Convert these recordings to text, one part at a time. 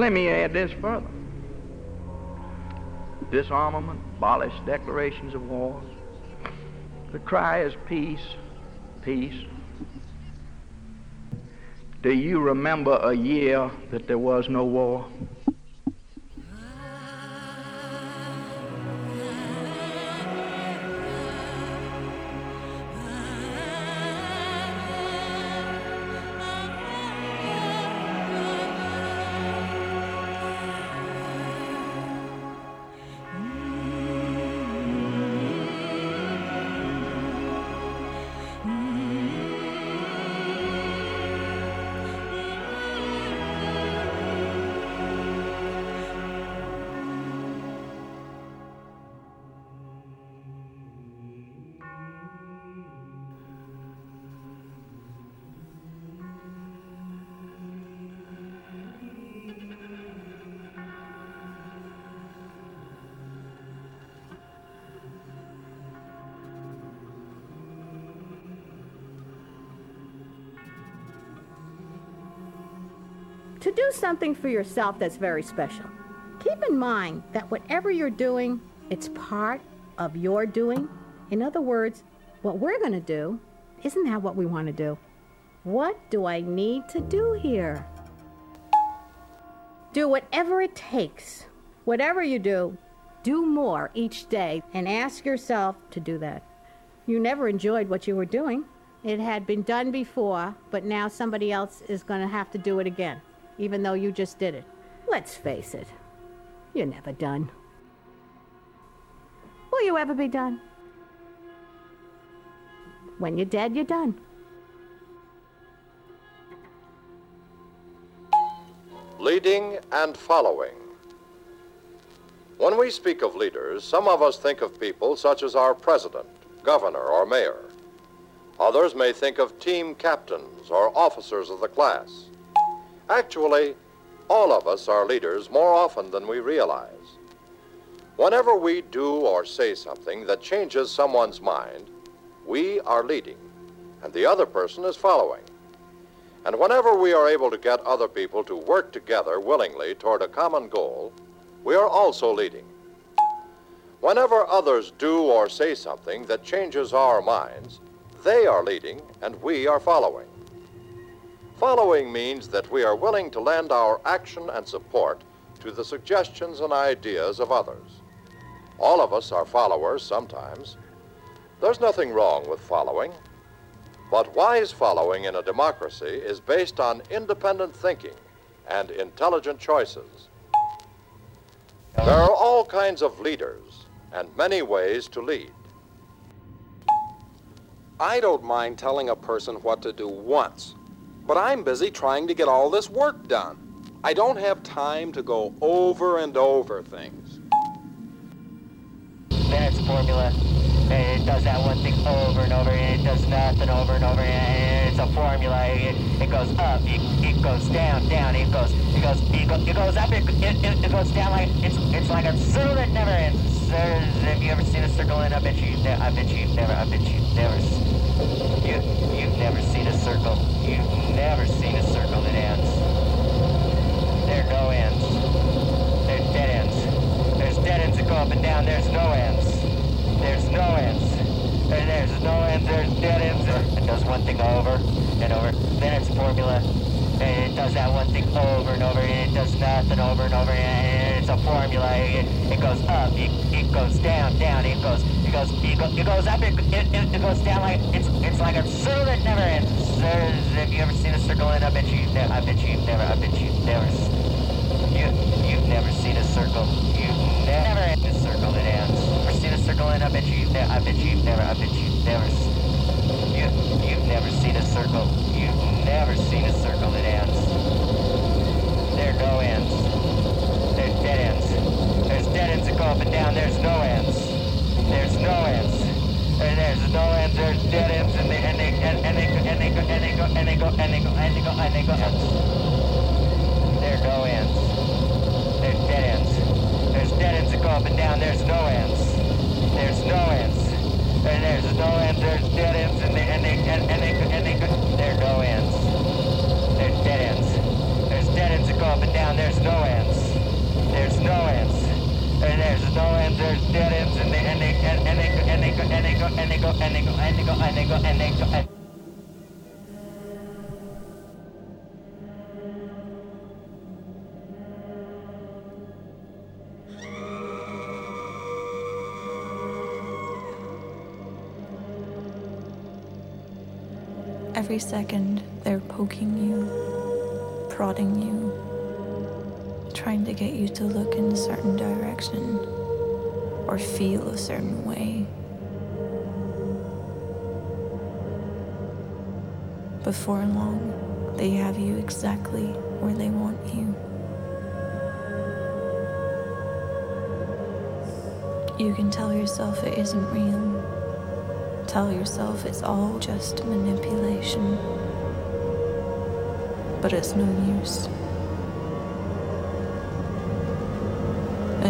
Let me add this further disarmament, abolish declarations of war. The cry is peace, peace. Do you remember a year that there was no war? Do something for yourself that's very special, keep in mind that whatever you're doing, it's part of your doing. In other words, what we're going to do isn't that what we want to do. What do I need to do here? Do whatever it takes. Whatever you do, do more each day and ask yourself to do that. You never enjoyed what you were doing. It had been done before, but now somebody else is going to have to do it again, even though you just did it. Let's face it, you're never done. Will you ever be done? When you're dead, you're done. Leading and following. When we speak of leaders, some of us think of people such as our president, governor, or mayor. Others may think of team captains or officers of the class. Actually, all of us are leaders more often than we realize. Whenever we do or say something that changes someone's mind, we are leading, and the other person is following. And whenever we are able to get other people to work together willingly toward a common goal, we are also leading. Whenever others do or say something that changes our minds, they are leading and we are following. Following means that we are willing to lend our action and support to the suggestions and ideas of others. All of us are followers sometimes. There's nothing wrong with following. But wise following in a democracy is based on independent thinking and intelligent choices. There are all kinds of leaders and many ways to lead. I don't mind telling a person what to do once, but I'm busy trying to get all this work done. I don't have time to go over and over things. That's formula. It does that one thing over and over, and it does nothing over and over, and it's a formula. It, it goes up, it, it goes down, down, it goes, it goes, it, go, it goes up, it, it, it goes down like, it's, it's like a circle that never ends. Have you ever seen a circle end? I bet you, I bet you've never, I bet you've never, you, you've never seen a circle. You've never seen a circle that ends. There are no ends. There's dead ends. There's dead ends that go up and down. There's no ends. There's no ends. There, there's no ends. There's dead ends. It does one thing over and over. Then it's formula. And it does that one thing over and over. And it does nothing over and over. And it's a formula. It, it goes up. It, it goes down, down. It goes. It goes. It, go, it goes up. It, it, it, goes down like it's. It's like a circle that never ends. Have you ever seen a circle end? I bet you. I bet you've never. I bet you've never. You, you've never seen a circle. You've never seen a circle that ends. Ever seen a circle end? I bet you. I bet you've never. I bet you've never. You, you've never seen a circle. You've never seen a circle that ends. There no ends. There's dead ends. There's dead ends that go up and down. There's no ends. There's no ends. There- There's no ends. There's dead ends, and they and they and, and they go- and they go and they go and they go and they go and they go and they go ends. There no ends. There's dead ends. There's dead ends that go up and down. There's no ends. There's no ends. And there's no ends. There's dead ends, and they and they and, and they and they go. There are no ends. There's dead ends. There's dead ends that go up and down. There's no there's there's dead ends and they and they and they and they go and they go and they go and they go and they go and they go and they go Every second, they're poking you, prodding you, trying to get you to look in a certain direction or feel a certain way. Before long, they have you exactly where they want you. You can tell yourself it isn't real. Tell yourself it's all just manipulation. But it's no use.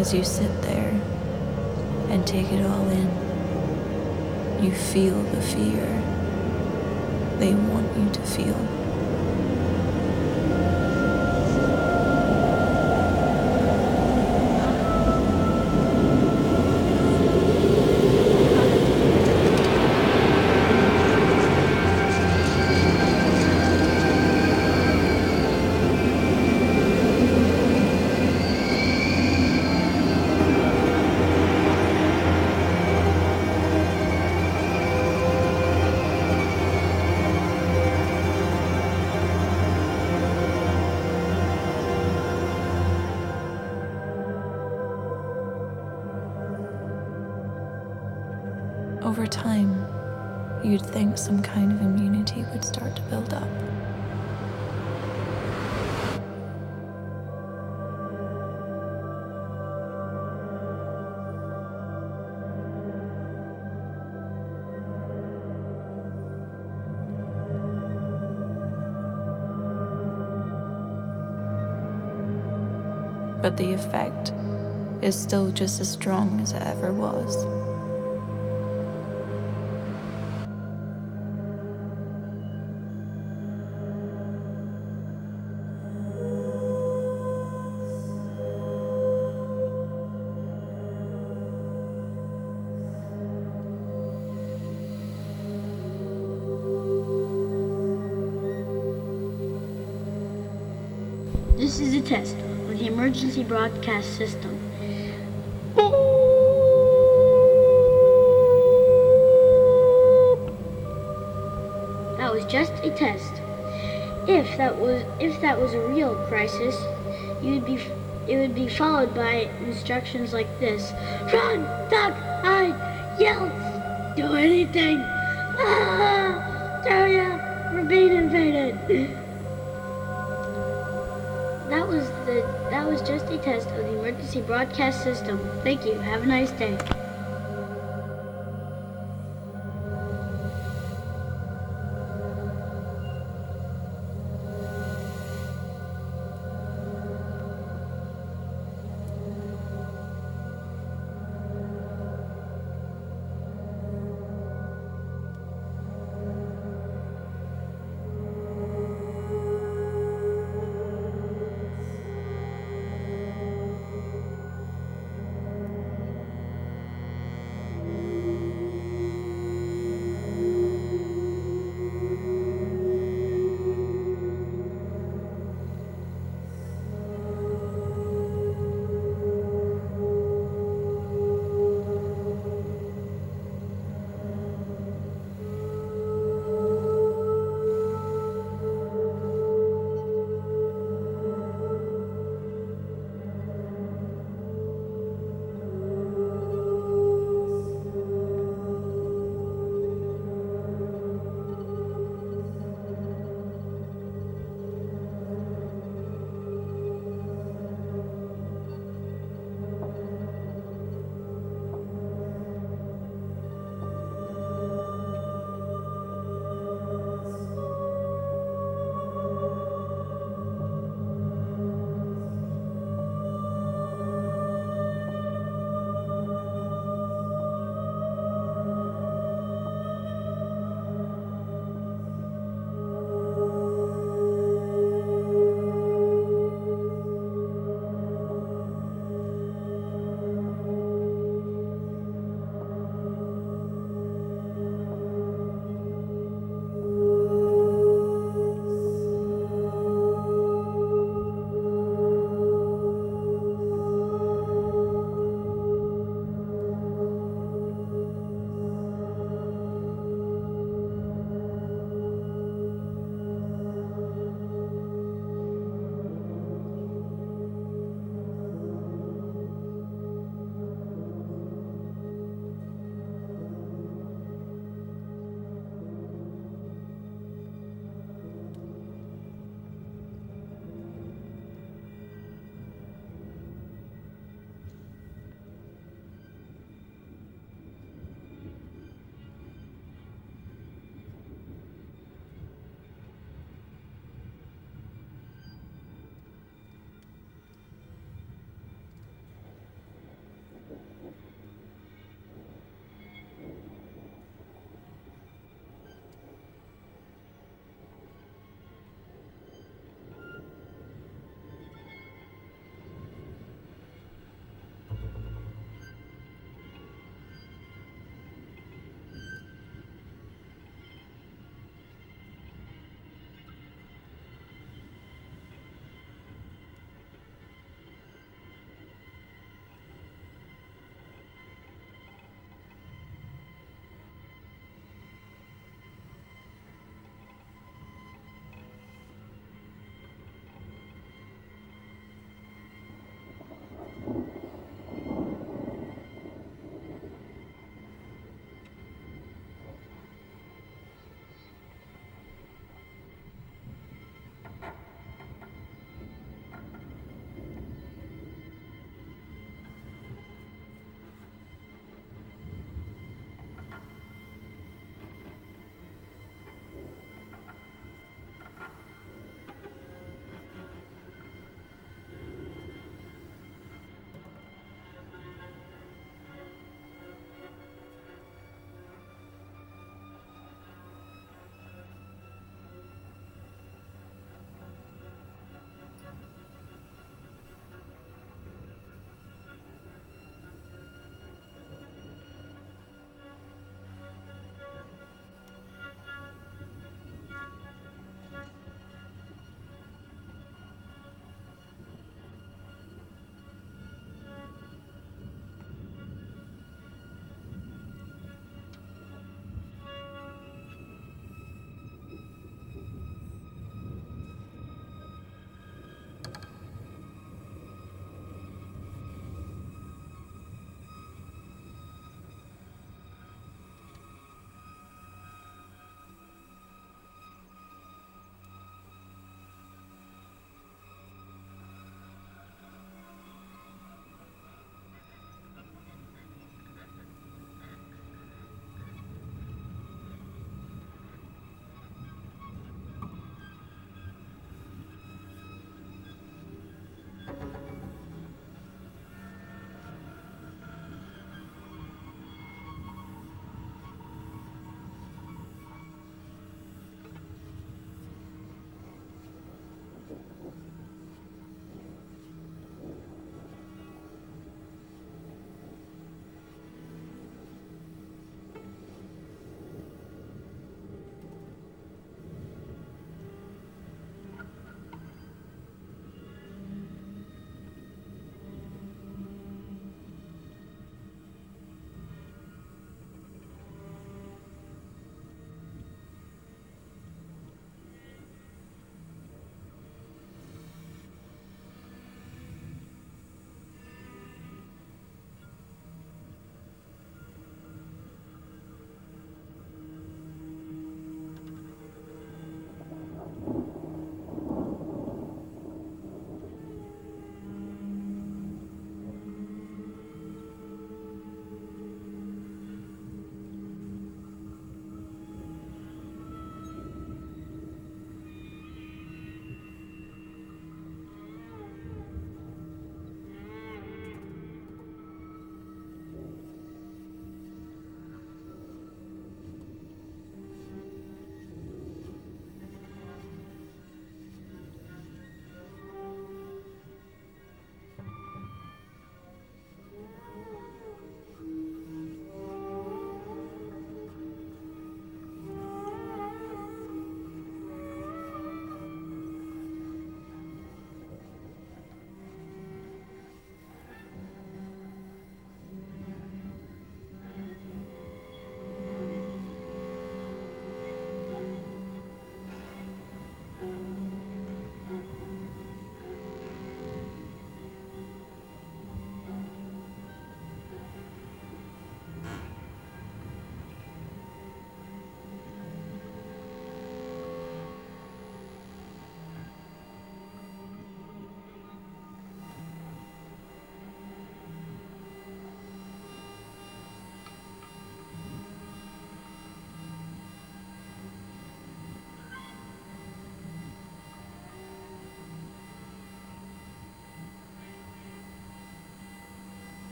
As you sit there and take it all in, you feel the fear they want you to feel. But the effect is still just as strong as it ever was. Broadcast system. That was just a test. If that was if that was a real crisis, you'd be it would be followed by instructions like this: Run, duck, hide, yell, do anything. Ah, test of the emergency broadcast system. Thank you. Have a nice day.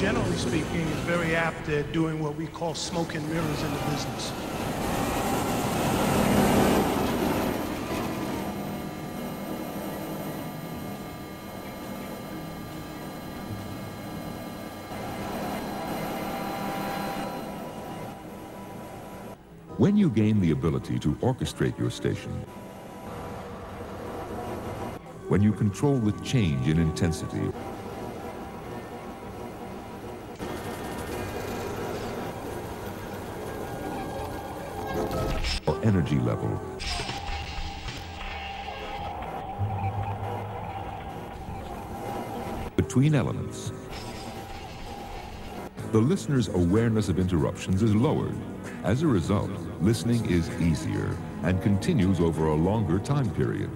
Generally speaking, is very apt at doing what we call smoke and mirrors in the business. When you gain the ability to orchestrate your station, when you control the change in intensity, energy level, between elements, the listener's awareness of interruptions is lowered. As a result, listening is easier and continues over a longer time period.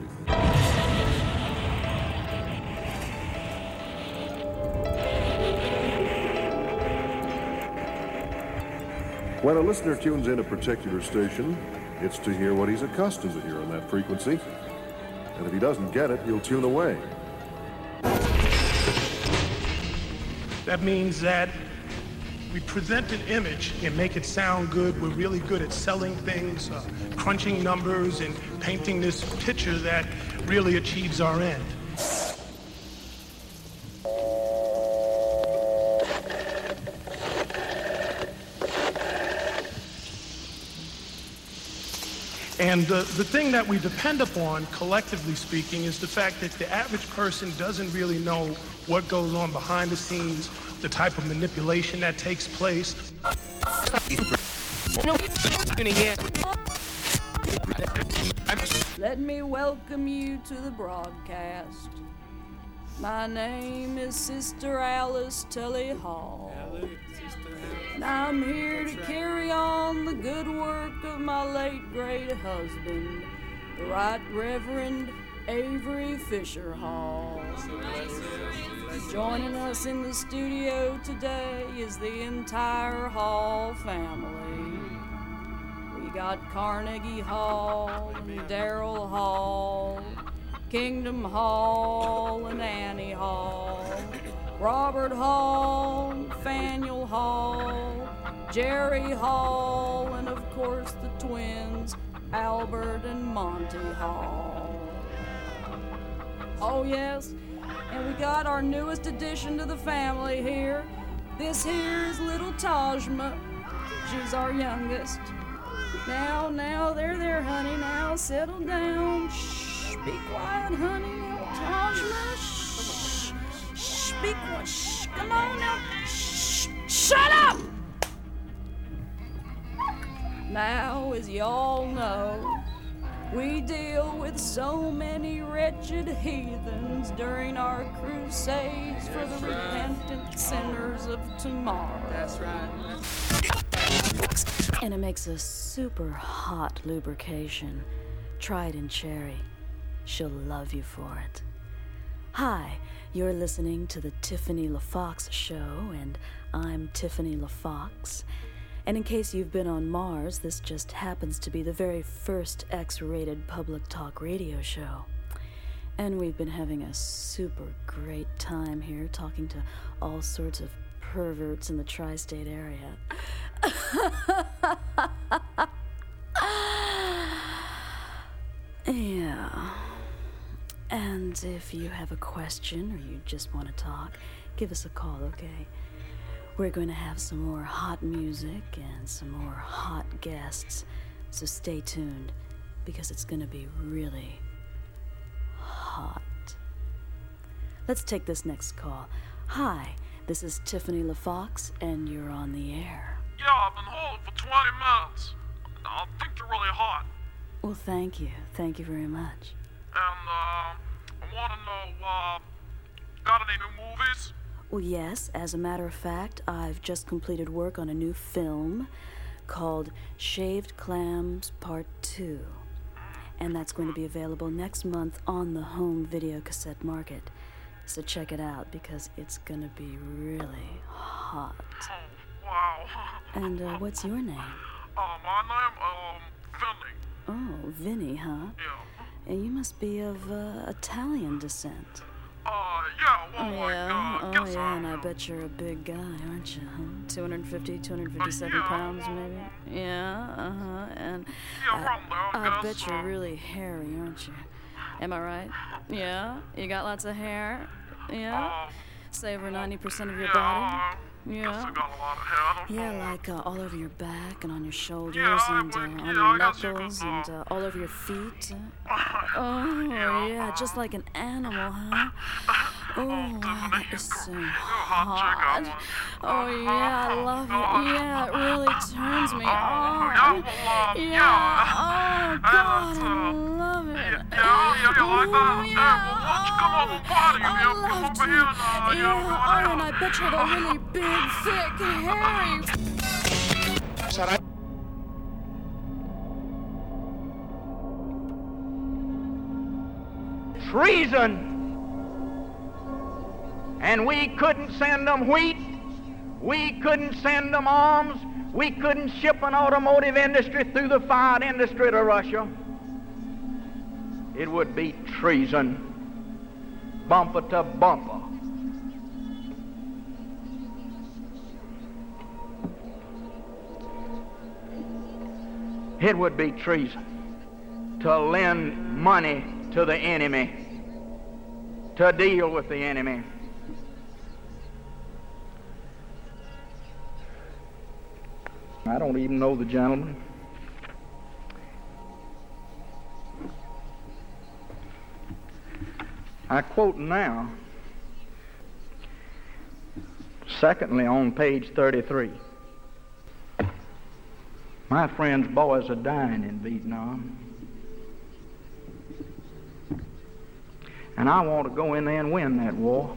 When a listener tunes in a particular station, it's to hear what he's accustomed to hear on that frequency. And if he doesn't get it, he'll tune away. That means that we present an image and make it sound good. We're really good at selling things, uh, crunching numbers, and painting this picture that really achieves our end. And the, the thing that we depend upon, collectively speaking, is the fact that the average person doesn't really know what goes on behind the scenes, the type of manipulation that takes place. Let me welcome you to the broadcast. My name is Sister Alice Tully Hall. And I'm here to carry on the good work of my late great husband, the Right Reverend Avery Fisher Hall. Joining us in the studio today is the entire Hall family. We got Carnegie Hall Daryl Hall, Kingdom Hall and Annie Hall, Robert Hall, Nathaniel Hall, Jerry Hall, and of course the twins, Albert and Monty Hall. Oh, yes, and we got our newest addition to the family here. This here is little Tajma. She's our youngest. Now, now, there, there, honey. Now, settle down. Shh, be quiet, honey. Tajma. Shh, shh, be quiet. Shh, come on now. Shh, shut up! Now, as y'all know, we deal with so many wretched heathens during our crusades for the repentant sinners of tomorrow. That's right. And it makes a super hot lubrication. Try it in Cherry. She'll love you for it. Hi, you're listening to the Tiffany LaFox Show, and I'm Tiffany LaFox. And in case you've been on Mars, this just happens to be the very first X rated public talk radio show. And we've been having a super great time here talking to all sorts of perverts in the tri state area. yeah. And if you have a question or you just want to talk, give us a call, okay? We're going to have some more hot music and some more hot guests, so stay tuned because it's going to be really hot. Let's take this next call. Hi, this is Tiffany LaFox, and you're on the air. Yeah, I've been holding for 20 minutes. I think you're really hot. Well, thank you. Thank you very much. And, uh, I want to know, uh, got any new movies? Well, yes, as a matter of fact, I've just completed work on a new film called Shaved Clams Part 2. And that's going to be available next month on the home video cassette market. So check it out because it's going to be really hot. Oh, wow. And uh, what's your name? Uh, my name, um, Vinny. Oh, Vinny, huh? Yeah. And you must be of uh, Italian descent. Uh, Oh, yeah. Oh, yeah. And I bet you're a big guy, aren't you? Huh? 250, 257 pounds, maybe? Yeah, uh huh. And I, I bet you're really hairy, aren't you? Am I right? Yeah? You got lots of hair? Yeah? Say over 90% of your body? Yeah. Yeah, like uh, all over your back and on your shoulders and uh, on your knuckles and uh, all over your feet. Oh, yeah, just like an animal, huh? Oh, that is so hot. Oh, yeah, I love it. Yeah, it really turns me on. Yeah, oh, God, I love it. Oh, yeah. I love oh, to. Yeah, oh, and I bet you had a really big, thick, hairy. Sarà treason. And we couldn't send them wheat. We couldn't send them arms. We couldn't ship an automotive industry through the fire industry to Russia. It would be treason, bumper to bumper. It would be treason to lend money to the enemy, to deal with the enemy. I don't even know the gentleman. I quote now, secondly, on page 33. My friend's boys are dying in Vietnam. And I want to go in there and win that war.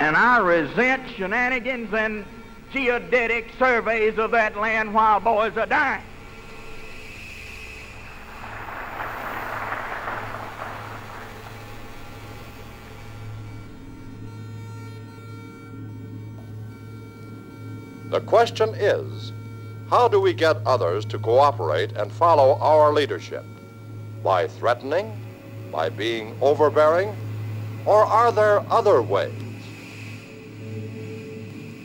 And I resent shenanigans and geodetic surveys of that land while boys are dying. The question is how do we get others to cooperate and follow our leadership? By threatening? By being overbearing? Or are there other ways?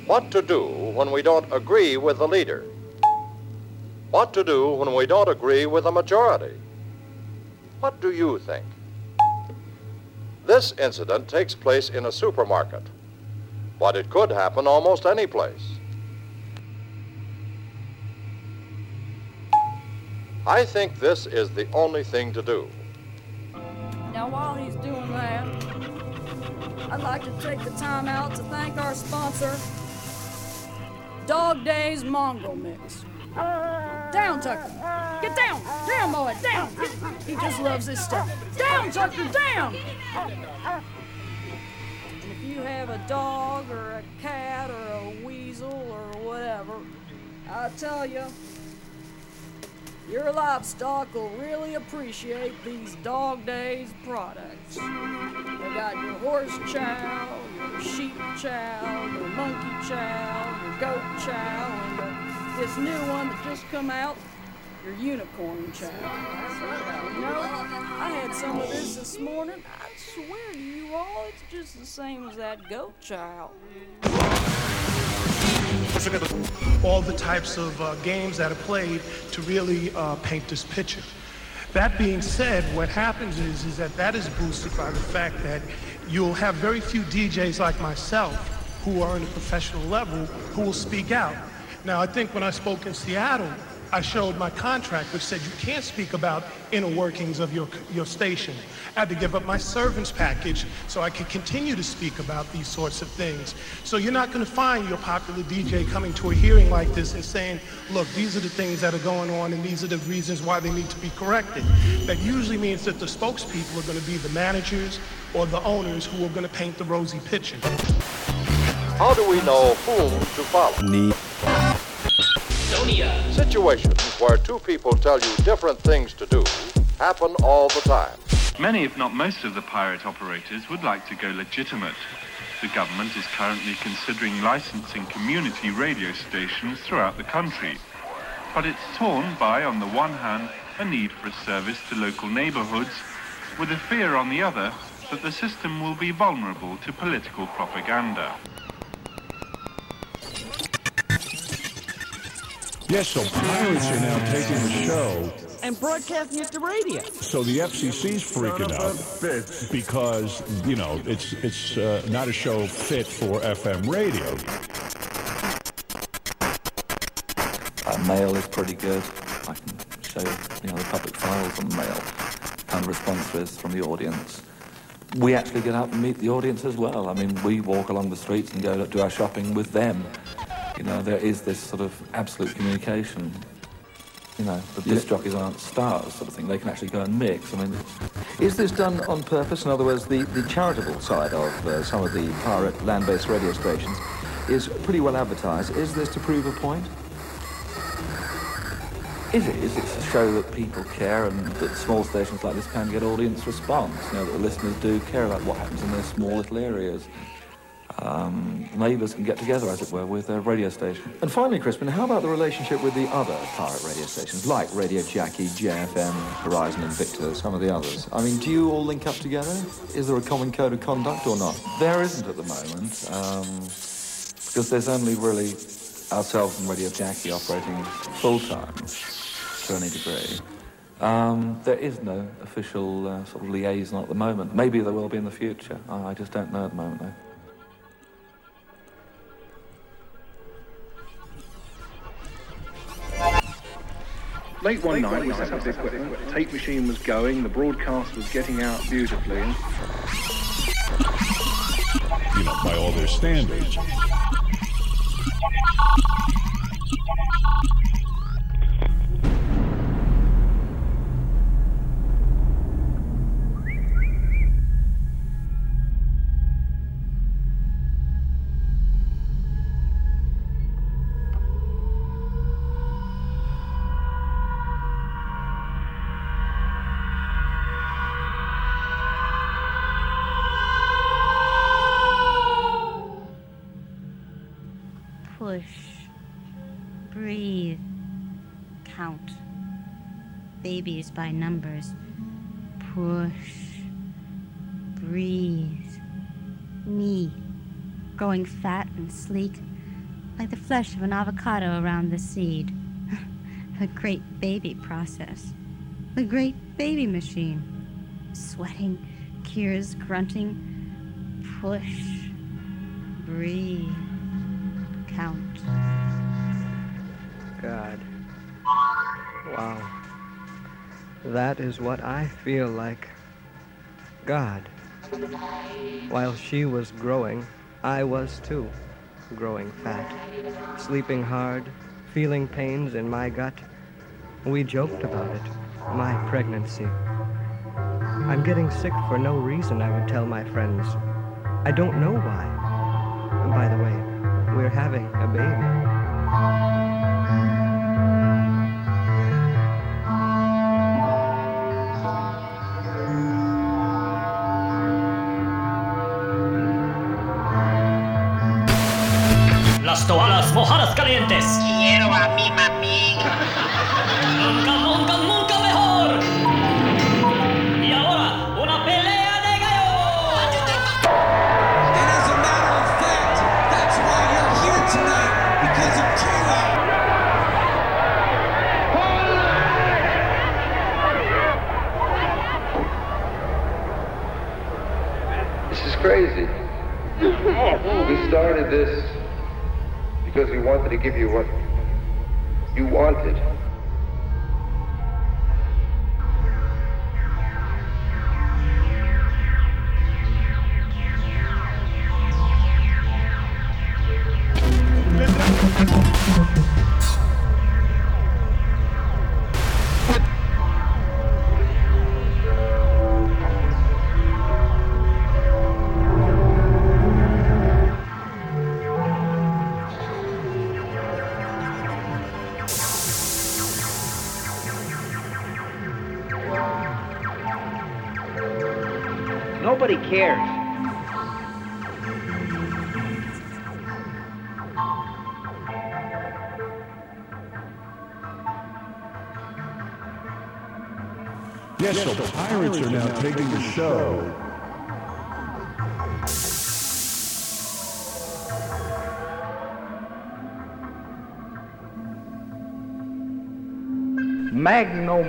What to do when we don't agree with the leader? What to do when we don't agree with the majority? What do you think? This incident takes place in a supermarket, but it could happen almost any place. I think this is the only thing to do. Now, while he's doing that, I'd like to take the time out to thank our sponsor, Dog Days Mongrel Mix. Down, Tucker. Get down. Down, boy. Down. He just loves this stuff. Down, Tucker. Down. And if you have a dog or a cat or a weasel or whatever, I tell you, your livestock will really appreciate these Dog Days products. You got your horse chow, your sheep chow, your monkey chow, your goat chow, and uh, this new one that just come out, your unicorn chow. You know, I had some of this this morning. I swear to you all, it's just the same as that goat chow. all the types of uh, games that are played to really uh, paint this picture. That being said, what happens is, is that that is boosted by the fact that you'll have very few DJs like myself who are in a professional level who will speak out. Now, I think when I spoke in Seattle, I showed my contract which said you can't speak about inner workings of your, your station. I had to give up my servants package so I could continue to speak about these sorts of things. So you're not going to find your popular DJ coming to a hearing like this and saying, look, these are the things that are going on and these are the reasons why they need to be corrected. That usually means that the spokespeople are going to be the managers or the owners who are going to paint the rosy picture. How do we know whom to follow? Situations where two people tell you different things to do happen all the time. Many, if not most, of the pirate operators would like to go legitimate. The government is currently considering licensing community radio stations throughout the country. but it's torn by, on the one hand, a need for a service to local neighborhoods, with a fear on the other that the system will be vulnerable to political propaganda. Yes, so pirates are now taking the show and broadcasting it to radio. So the FCC's freaking out because you know it's it's uh, not a show fit for FM radio. Uh, mail is pretty good. I can show you know the public files on mail and responses from the audience. We actually get out and meet the audience as well. I mean, we walk along the streets and go to do our shopping with them. You know, there is this sort of absolute communication. You know, the disc jockeys aren't stars, sort of thing. They can actually go and mix. I mean, Is this done on purpose? In other words, the, the charitable side of uh, some of the pirate land-based radio stations is pretty well advertised. Is this to prove a point? Is it is. It's to show that people care and that small stations like this can get audience response. You know, that the listeners do care about what happens in their small little areas. Um, neighbours can get together, as it were, with their radio station. And finally, Crispin, how about the relationship with the other pirate radio stations, like Radio Jackie, JFM, Horizon Invicta, some of the others? I mean, do you all link up together? Is there a common code of conduct or not? There isn't at the moment, um, because there's only really ourselves and Radio Jackie operating full-time to any degree. Um, there is no official uh, sort of liaison at the moment. Maybe there will be in the future. I I just don't know at the moment, though. Late one night, we set up the equipment, the tape machine was going, the broadcast was getting out beautifully. and- You know, by all their standards. By numbers. Push. Breathe. Knee. Growing fat and sleek, like the flesh of an avocado around the seed. the great baby process. The great baby machine. Sweating, cures, grunting. Push. Breathe. Count. God. Wow. That is what I feel like. God. While she was growing, I was too. Growing fat. Sleeping hard, feeling pains in my gut. We joked about it. My pregnancy. I'm getting sick for no reason, I would tell my friends. I don't know why. And by the way, we're having a baby. Las toalas mojadas calientes. Quiero a mi mami. Wanted to give you what you wanted.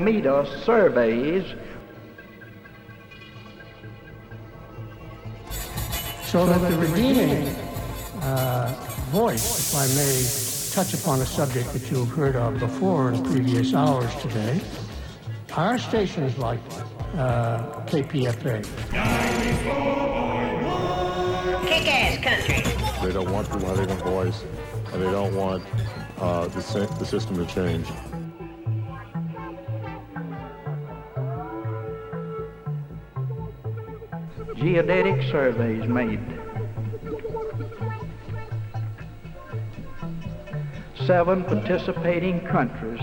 Magnetometer surveys So that the redeeming uh, voice, if I may touch upon a subject that you've heard of before in previous hours today, are stations like uh, KPFA. Kick-ass country. They don't want the Wellington voice, and they don't want uh, the, sy- the system to change. Geodetic surveys made. Seven participating countries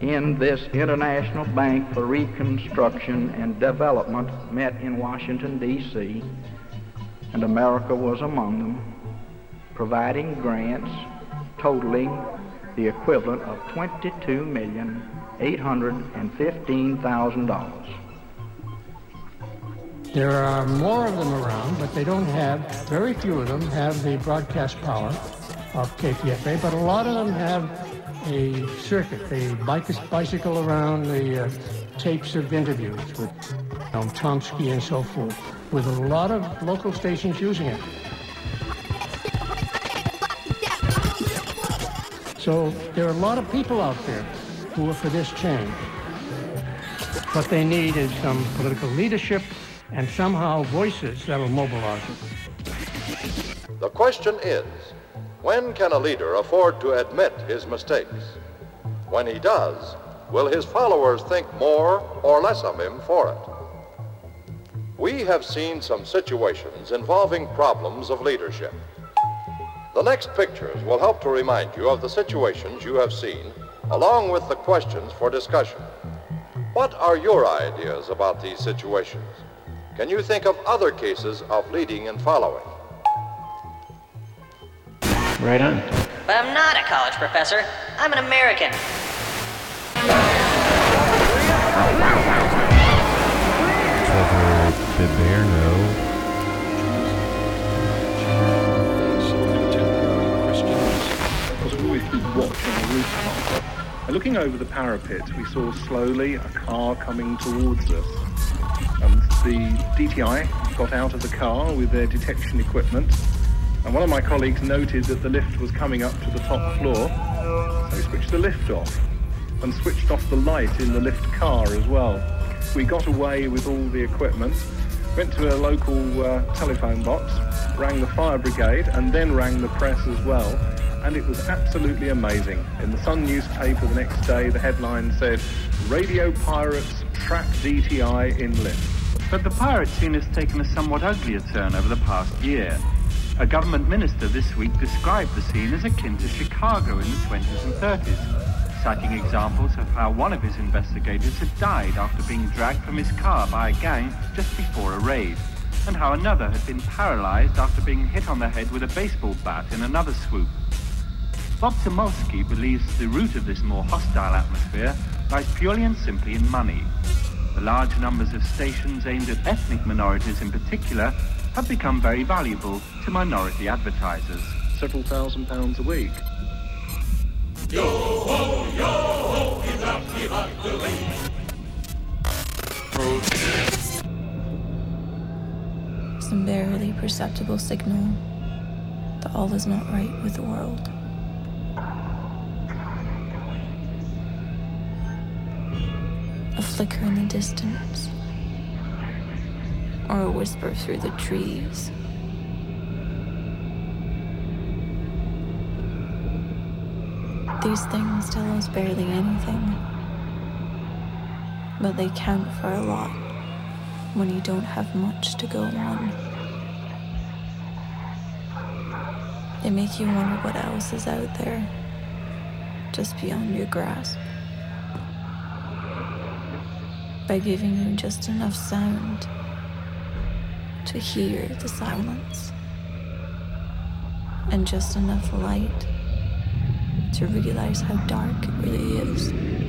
in this International Bank for Reconstruction and Development met in Washington, D.C., and America was among them, providing grants totaling the equivalent of $22,815,000. There are more of them around, but they don't have, very few of them have the broadcast power of KPFA, but a lot of them have a circuit. They bicycle around the uh, tapes of interviews with you and so forth, with a lot of local stations using it. So there are a lot of people out there who are for this change. What they need is some political leadership and somehow voices that'll mobilize it. The question is when can a leader afford to admit his mistakes? When he does, will his followers think more or less of him for it? We have seen some situations involving problems of leadership. The next pictures will help to remind you of the situations you have seen, along with the questions for discussion. What are your ideas about these situations? Can you think of other cases of leading and following? Right on. But I'm not a college professor. I'm an American. Trevor Biberno. was always keep watch on the rooftop. And looking over the parapet, we saw slowly a car coming towards us. The DTI got out of the car with their detection equipment. And one of my colleagues noted that the lift was coming up to the top floor. So he switched the lift off and switched off the light in the lift car as well. We got away with all the equipment, went to a local uh, telephone box, rang the fire brigade, and then rang the press as well. And it was absolutely amazing. In the Sun newspaper the next day, the headline said, Radio Pirates track DTI in lift. But the pirate scene has taken a somewhat uglier turn over the past year. A government minister this week described the scene as akin to Chicago in the 20s and 30s, citing examples of how one of his investigators had died after being dragged from his car by a gang just before a raid, and how another had been paralyzed after being hit on the head with a baseball bat in another swoop. Bob Tomolsky believes the root of this more hostile atmosphere lies purely and simply in money. The large numbers of stations aimed at ethnic minorities in particular have become very valuable to minority advertisers. Several thousand pounds a week. Some barely perceptible signal that all is not right with the world. Flicker in the distance, or a whisper through the trees. These things tell us barely anything, but they count for a lot when you don't have much to go on. They make you wonder what else is out there, just beyond your grasp. By giving you just enough sound to hear the silence, and just enough light to realize how dark it really is.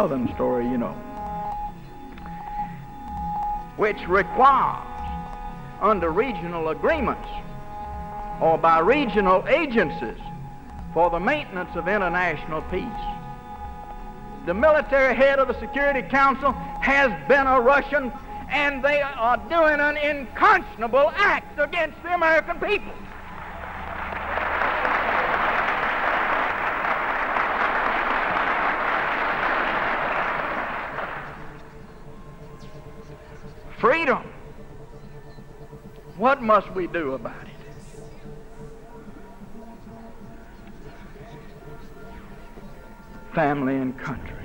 Southern story, you know, which requires, under regional agreements or by regional agencies, for the maintenance of international peace. The military head of the Security Council has been a Russian, and they are doing an unconscionable act against the American people. What must we do about it? Family and country.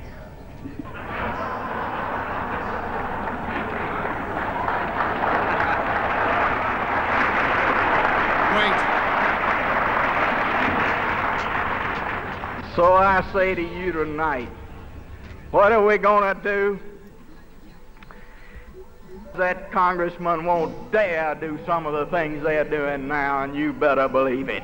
So I say to you tonight, what are we going to do? That congressman won't dare do some of the things they're doing now, and you better believe it.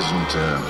Isn't, uh,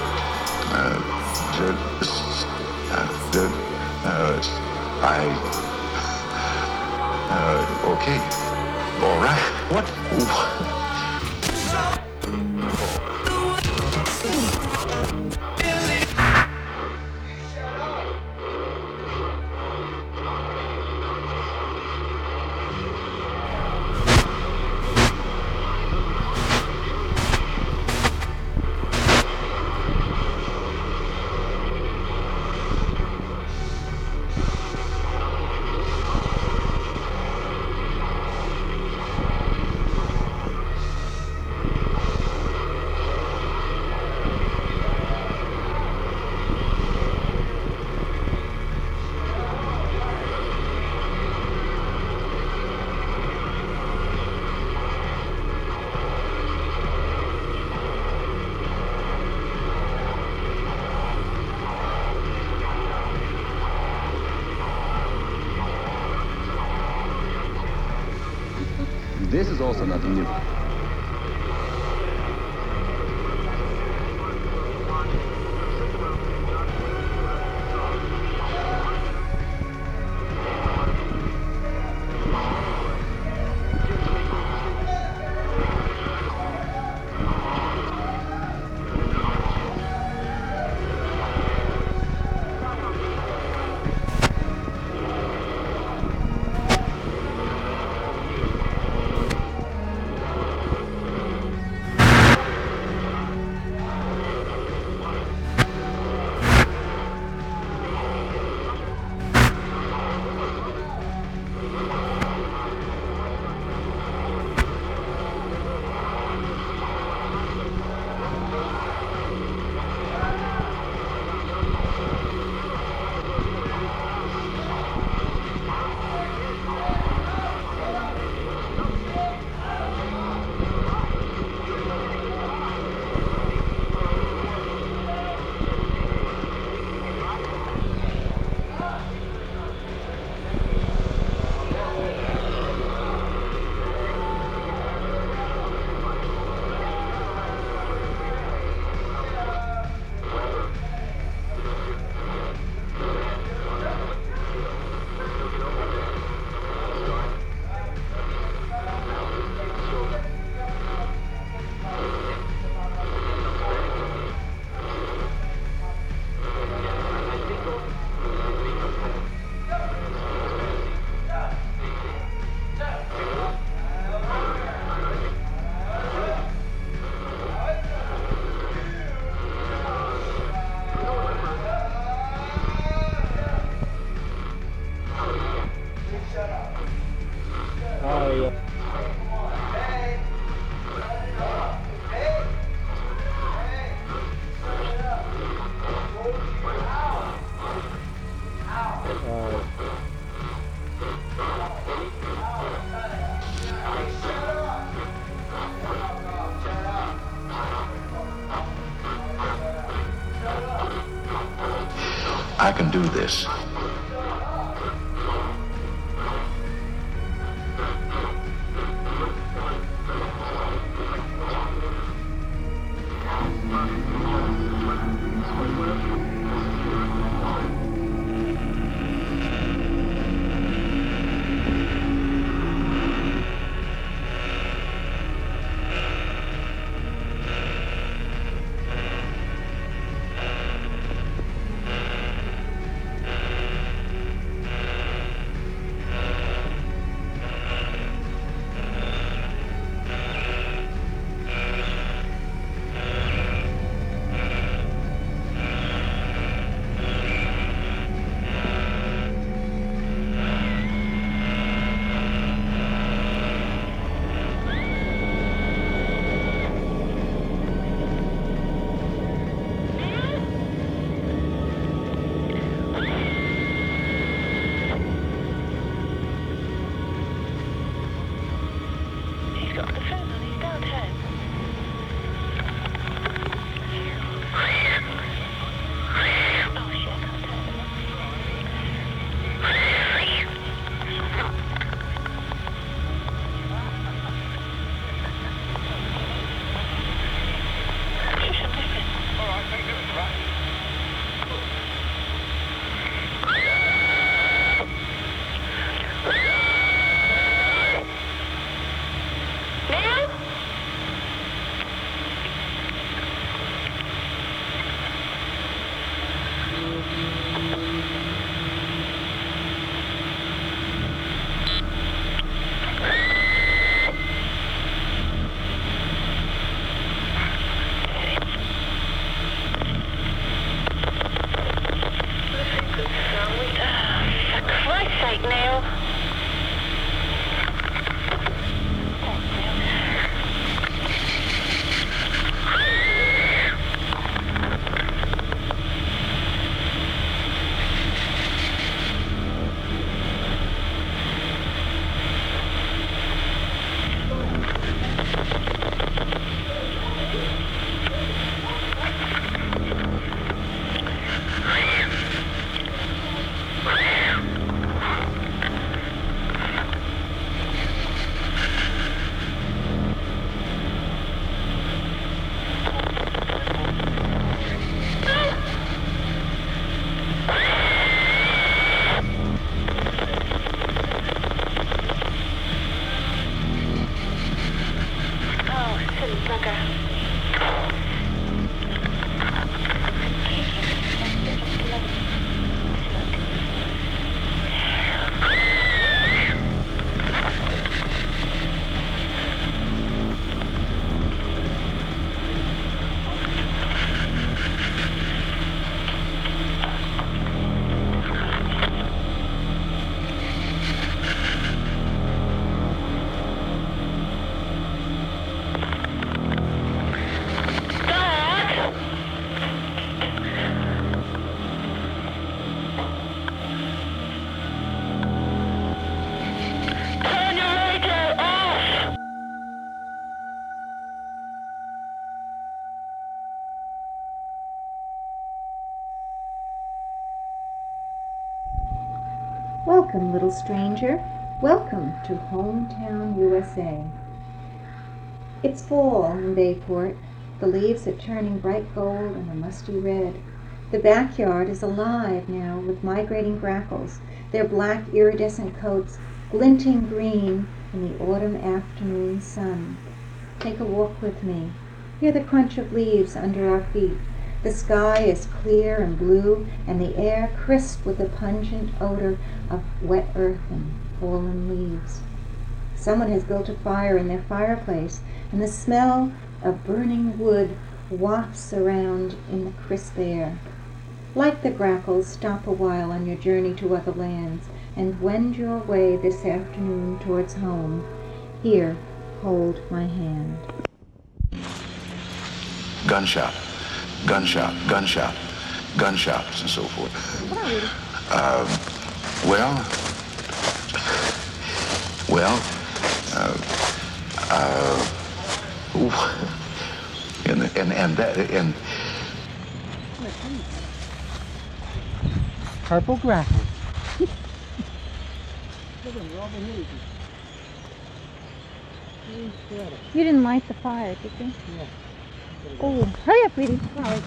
do this. Welcome, little stranger. Welcome to Hometown USA. It's fall in Bayport. The leaves are turning bright gold and a musty red. The backyard is alive now with migrating grackles, their black iridescent coats glinting green in the autumn afternoon sun. Take a walk with me. Hear the crunch of leaves under our feet. The sky is clear and blue, and the air crisp with the pungent odor of wet earth and fallen leaves. Someone has built a fire in their fireplace, and the smell of burning wood wafts around in the crisp air. Like the grackles, stop a while on your journey to other lands and wend your way this afternoon towards home. Here, hold my hand. Gunshot, gunshot, gunshot, gunshots, and so forth. Um, well, well, uh, uh, and and and that and Purple grackles. You didn't light the fire, did you? Yeah. Oh, hurry up. Sorry.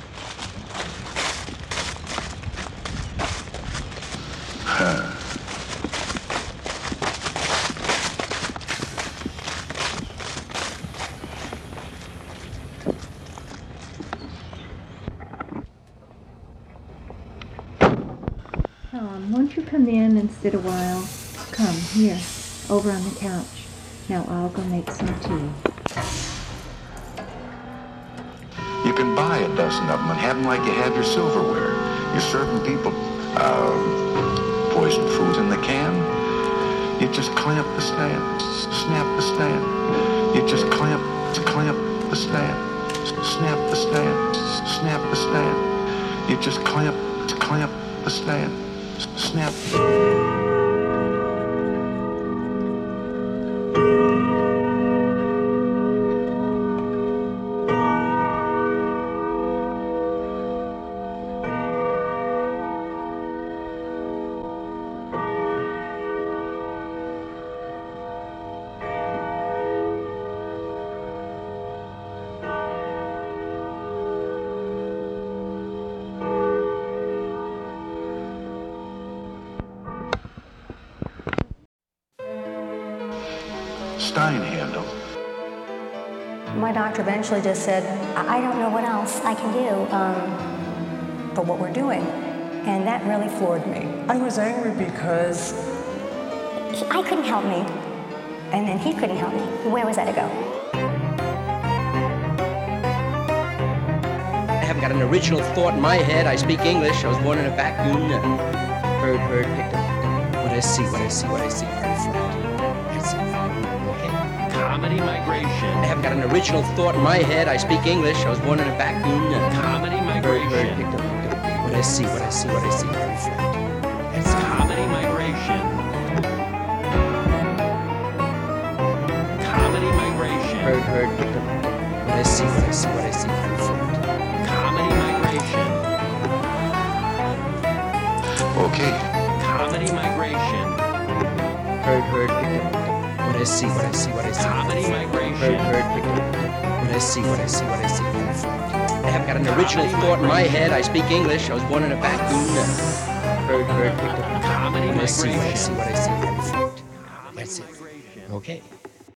Tom, won't you come in and sit a while? Come, here, over on the couch. Now I'll go make some tea. Dozen of them and have them like you have your silverware. You're serving people uh, poisoned foods in the can. You just clamp the stand, snap the stand. You just clamp, clamp the stand, snap the stand, snap the stand. You just clamp, clamp the stand, snap. Eventually just said, I I don't know what else I can do um, for what we're doing. And that really floored me. I was angry because He- I couldn't help me. And then he couldn't help me. Where was I to go? I haven't got an original thought in my head. I speak English. I was born in a vacuum. Bird, bird, picked up. What I see, what I see, what I see. Comedy migration. I haven't got an original thought in my head. I speak English. I was born in a vacuum. Comedy Bird, bird, migration. picked up. What I see, what I see, what I see. Very flat. That's it. Comedy migration. Comedy migration. Bird, bird, picked up. What I see, what I see, what I see. Comedy migration. Okay. Comedy migration. Bird, bird, picked up. What I see, what I see, what I see. Comedy migration. Bird, bird, picked up. What I see, what I see, what I see. I haven't got an original thought in my head. I speak English. I was born in a vacuum. Bird, bird, picked up. Comedy What I see, what I see, what I see. That's it. Okay.